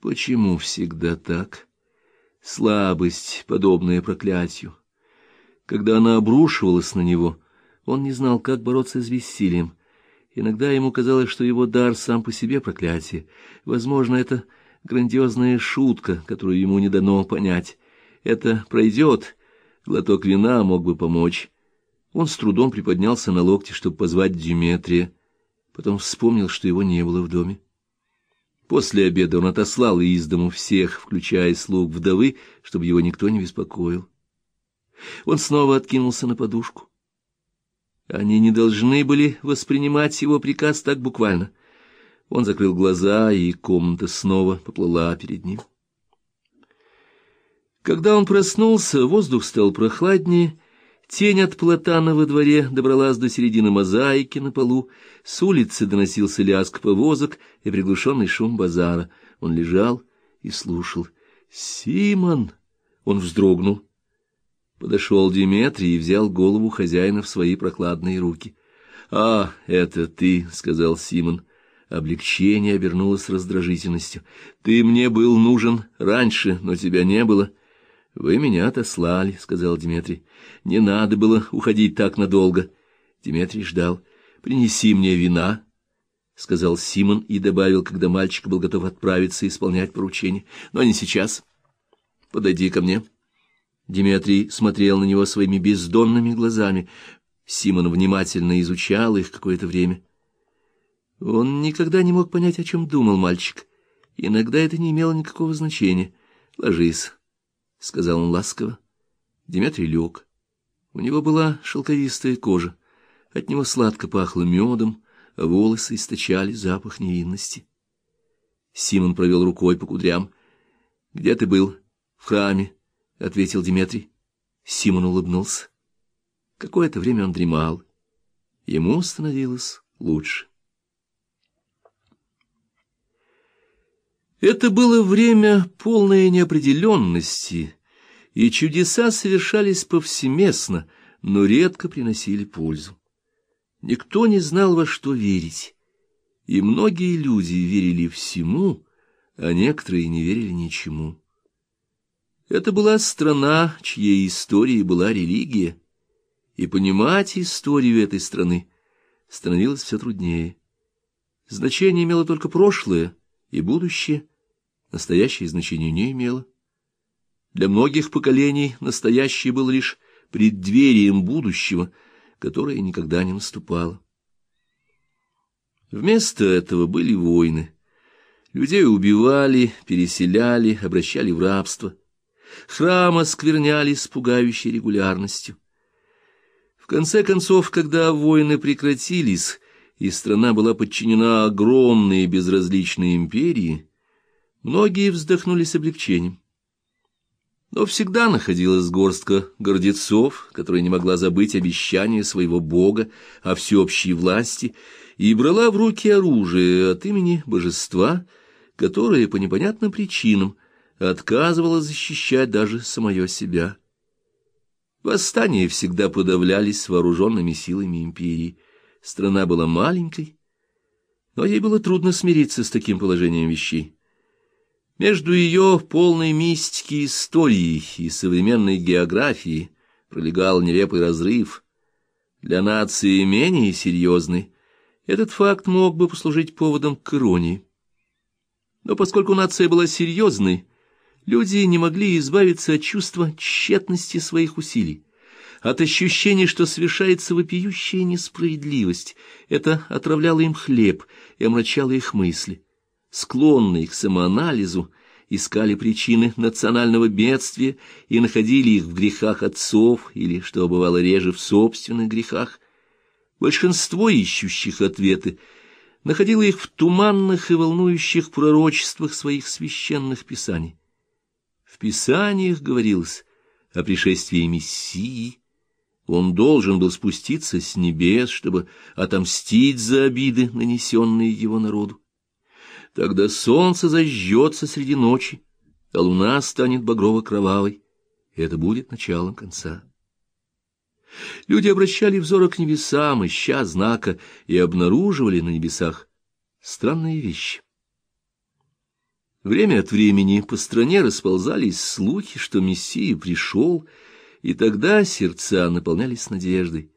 Почему всегда так? Слабость, подобная проклятию. Когда она обрушивалась на него, он не знал, как бороться с бессилием. Иногда ему казалось, что его дар сам по себе проклятие. Возможно, это грандиозная шутка, которую ему не дано понять. Это пройдет. Глоток вина мог бы помочь. Он с трудом приподнялся на локте, чтобы позвать Диметрия. Потом вспомнил, что его не было в доме. После обеда он отослал из дому всех, включая слуг вдовы, чтобы его никто не беспокоил. Он снова откинулся на подушку. Они не должны были воспринимать его приказ так буквально. Он закрыл глаза, и комната снова поплыла перед ним. Когда он проснулся, воздух стал прохладнее, Тень от платана во дворе добралась до середины мозаики на полу, с улицы доносился лязг повозок и приглушенный шум базара. Он лежал и слушал. «Симон!» Он вздрогнул. Подошел Диметрий и взял голову хозяина в свои прокладные руки. «А, это ты!» — сказал Симон. Облегчение обернулось раздражительностью. «Ты мне был нужен раньше, но тебя не было». Вы меня отослали, сказал Дмитрий. Не надо было уходить так надолго. Дмитрий ждал. Принеси мне вина, сказал Симон и добавил, когда мальчик был готов отправиться исполнять поручение. Но не сейчас. Подойди ко мне. Дмитрий смотрел на него своими бездонными глазами. Симон внимательно изучал их какое-то время. Он никогда не мог понять, о чем думал мальчик. Иногда это не имело никакого значения. Ложись. — сказал он ласково. Дмитрий лег. У него была шелковистая кожа. От него сладко пахло медом, а волосы источали запах невинности. Симон провел рукой по кудрям. — Где ты был? — В храме, — ответил Дмитрий. Симон улыбнулся. Какое-то время он дремал. Ему становилось лучше. Это было время полной неопределенности, и чудеса совершались повсеместно, но редко приносили пользу. Никто не знал, во что верить, и многие люди верили всему, а некоторые не верили ничему. Это была страна, чьей историей была религия, и понимать историю этой страны становилось все труднее. Значение имело только прошлое — и будущее настоящее значение не имело. Для многих поколений настоящее было лишь преддверием будущего, которое никогда не наступало. Вместо этого были войны. Людей убивали, переселяли, обращали в рабство. Храмы скверняли с пугающей регулярностью. В конце концов, когда войны прекратились, и страна была подчинена огромной безразличной империи, многие вздохнули с облегчением. Но всегда находилась горстка гордецов, которая не могла забыть обещание своего бога о всеобщей власти и брала в руки оружие от имени божества, которое по непонятным причинам отказывало защищать даже самое себя. Восстания всегда подавлялись вооруженными силами империи, Страна была маленькой, но ей было трудно смириться с таким положением вещей. Между ее полной мистики истории и современной географии пролегал нелепый разрыв. Для нации менее серьезной этот факт мог бы послужить поводом к иронии. Но поскольку нация была серьезной, люди не могли избавиться от чувства тщетности своих усилий от ощущения, что совершается вопиющая несправедливость. Это отравляло им хлеб и омрачало их мысли. Склонные к самоанализу, искали причины национального бедствия и находили их в грехах отцов или, что бывало реже, в собственных грехах. Большинство ищущих ответы находило их в туманных и волнующих пророчествах своих священных писаний. В писаниях говорилось о пришествии Мессии, он должен был спуститься с небес, чтобы отомстить за обиды, нанесенные его народу. Тогда солнце зажжется среди ночи, а луна станет багрово-кровавой, и это будет началом конца. Люди обращали взоры к небесам, ища знака, и обнаруживали на небесах странные вещи. Время от времени по стране расползались слухи, что Мессия пришел, и тогда сердца наполнялись надеждой.